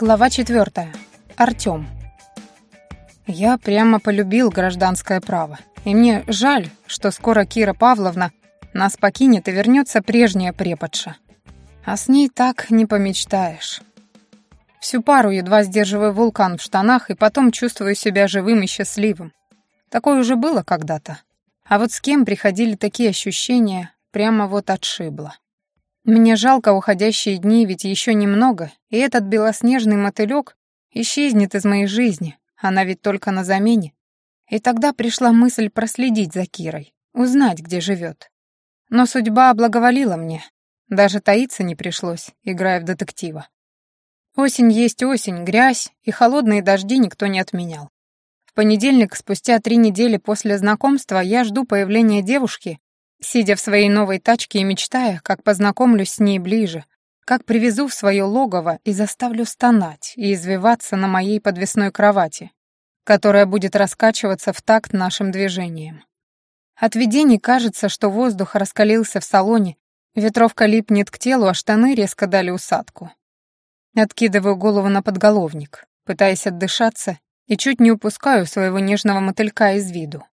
Глава четвертая. Артём. Я прямо полюбил гражданское право. И мне жаль, что скоро Кира Павловна нас покинет и вернется прежняя преподша. А с ней так не помечтаешь. Всю пару едва сдерживаю вулкан в штанах и потом чувствую себя живым и счастливым. Такое уже было когда-то. А вот с кем приходили такие ощущения, прямо вот отшибло. Мне жалко уходящие дни, ведь еще немного, и этот белоснежный мотылек исчезнет из моей жизни, она ведь только на замене. И тогда пришла мысль проследить за Кирой, узнать, где живет. Но судьба благоволила мне, даже таиться не пришлось, играя в детектива. Осень есть осень, грязь и холодные дожди никто не отменял. В понедельник, спустя три недели после знакомства, я жду появления девушки, сидя в своей новой тачке и мечтая, как познакомлюсь с ней ближе, как привезу в свое логово и заставлю стонать и извиваться на моей подвесной кровати, которая будет раскачиваться в такт нашим движениям. От видений кажется, что воздух раскалился в салоне, ветровка липнет к телу, а штаны резко дали усадку. Откидываю голову на подголовник, пытаясь отдышаться, и чуть не упускаю своего нежного мотылька из виду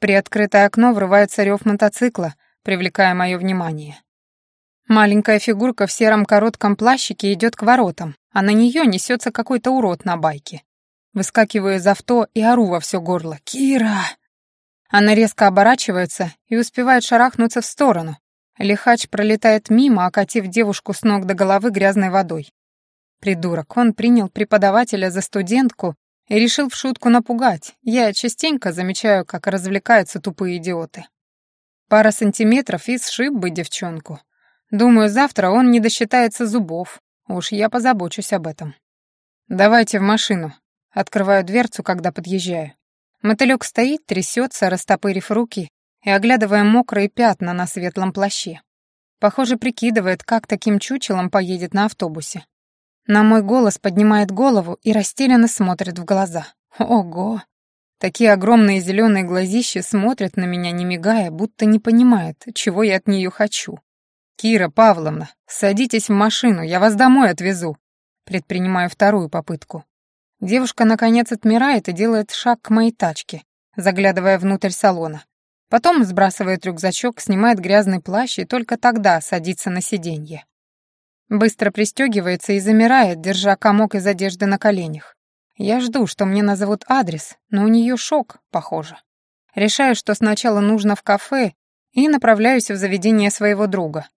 приоткрытое окно врывается рев мотоцикла, привлекая мое внимание. Маленькая фигурка в сером коротком плащике идет к воротам, а на нее несется какой-то урод на байке. Выскакиваю из авто и ору во все горло. «Кира!» Она резко оборачивается и успевает шарахнуться в сторону. Лихач пролетает мимо, окатив девушку с ног до головы грязной водой. Придурок, он принял преподавателя за студентку решил в шутку напугать. Я частенько замечаю, как развлекаются тупые идиоты. Пара сантиметров и сшиб бы девчонку. Думаю, завтра он не досчитается зубов. Уж я позабочусь об этом. «Давайте в машину». Открываю дверцу, когда подъезжаю. Мотылёк стоит, трясется, растопырив руки и оглядывая мокрые пятна на светлом плаще. Похоже, прикидывает, как таким чучелом поедет на автобусе. На мой голос поднимает голову и растерянно смотрит в глаза. Ого! Такие огромные зеленые глазища смотрят на меня, не мигая, будто не понимают, чего я от нее хочу. «Кира Павловна, садитесь в машину, я вас домой отвезу». Предпринимаю вторую попытку. Девушка, наконец, отмирает и делает шаг к моей тачке, заглядывая внутрь салона. Потом сбрасывает рюкзачок, снимает грязный плащ и только тогда садится на сиденье. Быстро пристегивается и замирает, держа комок из одежды на коленях. Я жду, что мне назовут адрес, но у нее шок, похоже. Решаю, что сначала нужно в кафе, и направляюсь в заведение своего друга.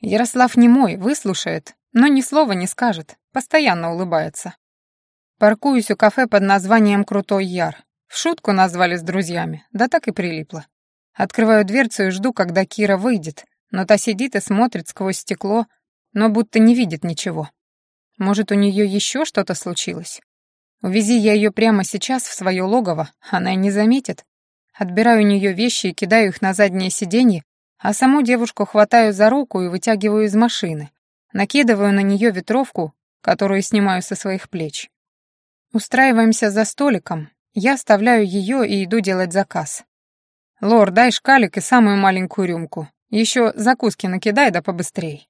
Ярослав не мой, выслушает, но ни слова не скажет, постоянно улыбается. Паркуюсь у кафе под названием «Крутой Яр». В шутку назвали с друзьями, да так и прилипло. Открываю дверцу и жду, когда Кира выйдет, но та сидит и смотрит сквозь стекло, но будто не видит ничего. Может, у нее еще что-то случилось? Увези я ее прямо сейчас в свое логово, она и не заметит. Отбираю у нее вещи и кидаю их на заднее сиденье, а саму девушку хватаю за руку и вытягиваю из машины. Накидываю на нее ветровку, которую снимаю со своих плеч. Устраиваемся за столиком. Я оставляю ее и иду делать заказ. «Лор, дай шкалик и самую маленькую рюмку. Еще закуски накидай, да побыстрей».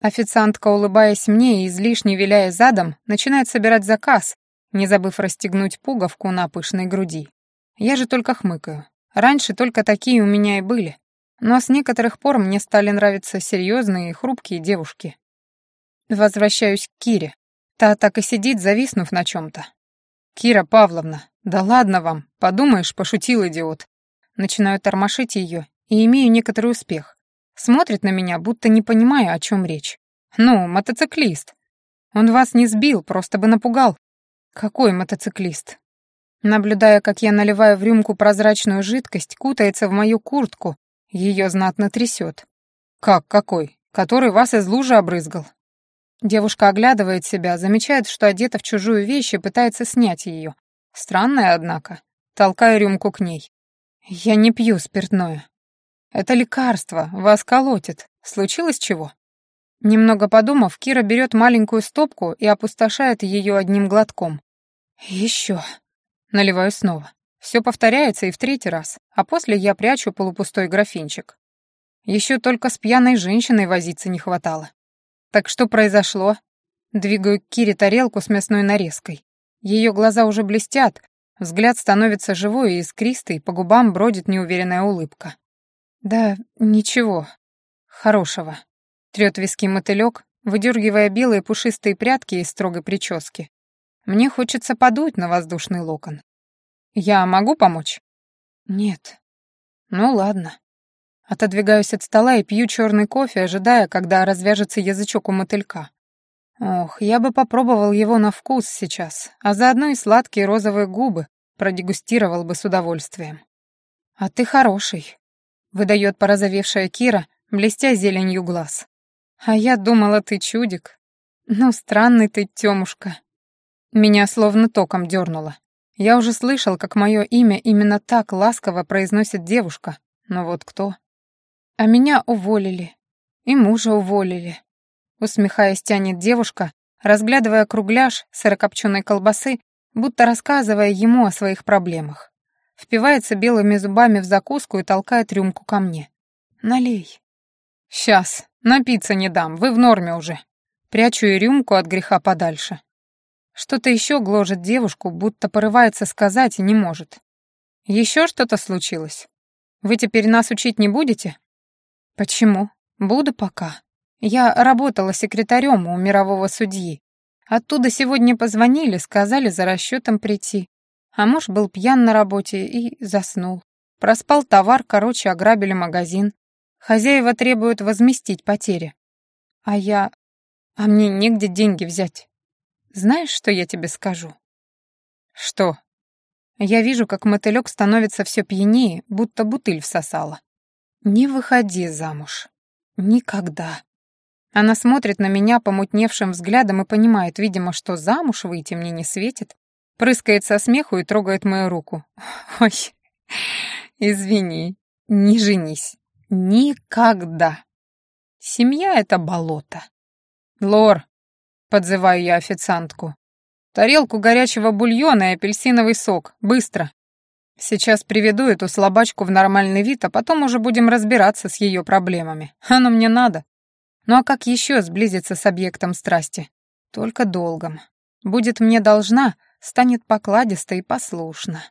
Официантка, улыбаясь мне и излишне виляя задом, начинает собирать заказ, не забыв расстегнуть пуговку на пышной груди. Я же только хмыкаю. Раньше только такие у меня и были. Но с некоторых пор мне стали нравиться серьезные и хрупкие девушки. Возвращаюсь к Кире. Та так и сидит, зависнув на чем-то. «Кира Павловна, да ладно вам, подумаешь, пошутил идиот». Начинаю тормошить ее и имею некоторый успех. Смотрит на меня, будто не понимая, о чем речь. «Ну, мотоциклист. Он вас не сбил, просто бы напугал». «Какой мотоциклист?» Наблюдая, как я наливаю в рюмку прозрачную жидкость, кутается в мою куртку, ее знатно трясет. «Как какой? Который вас из лужи обрызгал?» Девушка оглядывает себя, замечает, что одета в чужую вещь и пытается снять ее. Странная, однако. Толкаю рюмку к ней. «Я не пью спиртное», «Это лекарство, вас колотит. Случилось чего?» Немного подумав, Кира берет маленькую стопку и опустошает ее одним глотком. «Еще». Наливаю снова. Все повторяется и в третий раз, а после я прячу полупустой графинчик. Еще только с пьяной женщиной возиться не хватало. Так что произошло? Двигаю к Кире тарелку с мясной нарезкой. Ее глаза уже блестят, взгляд становится живой и искристый, по губам бродит неуверенная улыбка. «Да, ничего. Хорошего». Трет виски мотылек, выдергивая белые пушистые прядки из строгой прически. Мне хочется подуть на воздушный локон. «Я могу помочь?» «Нет». «Ну ладно». Отодвигаюсь от стола и пью черный кофе, ожидая, когда развяжется язычок у мотылька. Ох, я бы попробовал его на вкус сейчас, а заодно и сладкие розовые губы продегустировал бы с удовольствием. «А ты хороший», — выдает порозовевшая Кира, блестя зеленью глаз. «А я думала, ты чудик. Ну, странный ты, Тёмушка». Меня словно током дернуло. Я уже слышал, как мое имя именно так ласково произносит девушка, но вот кто? А меня уволили. И мужа уволили. Усмехаясь, тянет девушка, разглядывая кругляш сырокопченой колбасы, будто рассказывая ему о своих проблемах. Впивается белыми зубами в закуску и толкает рюмку ко мне. «Налей». «Сейчас, напиться не дам, вы в норме уже». Прячу и рюмку от греха подальше. Что-то еще гложет девушку, будто порывается сказать и не может. «Еще что-то случилось? Вы теперь нас учить не будете?» «Почему? Буду пока. Я работала секретарем у мирового судьи. Оттуда сегодня позвонили, сказали за расчетом прийти. А муж был пьян на работе и заснул. Проспал товар, короче, ограбили магазин. Хозяева требуют возместить потери. А я... А мне негде деньги взять. Знаешь, что я тебе скажу? Что? Я вижу, как мотылек становится все пьянее, будто бутыль всосала. Не выходи замуж. Никогда. Она смотрит на меня помутневшим взглядом и понимает, видимо, что замуж выйти мне не светит. Прыскает со смеху и трогает мою руку. Ой, извини, не женись. Никогда. Семья — это болото. Лор, подзываю я официантку. Тарелку горячего бульона и апельсиновый сок. Быстро. Сейчас приведу эту слабачку в нормальный вид, а потом уже будем разбираться с ее проблемами. Оно мне надо. Ну а как еще сблизиться с объектом страсти? Только долгом. Будет мне должна, станет покладисто и послушна.